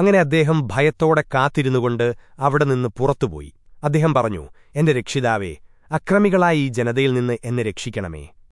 അങ്ങനെ അദ്ദേഹം ഭയത്തോടെ കാത്തിരുന്നുകൊണ്ട് അവിടെ നിന്ന് പുറത്തുപോയി. അദ്ദേഹം പറഞ്ഞു എന്റെ രക്ഷിതാവേ അക്രമികളായ ഈ ജനതയിൽ നിന്ന് എന്നെ രക്ഷിക്കണമേ.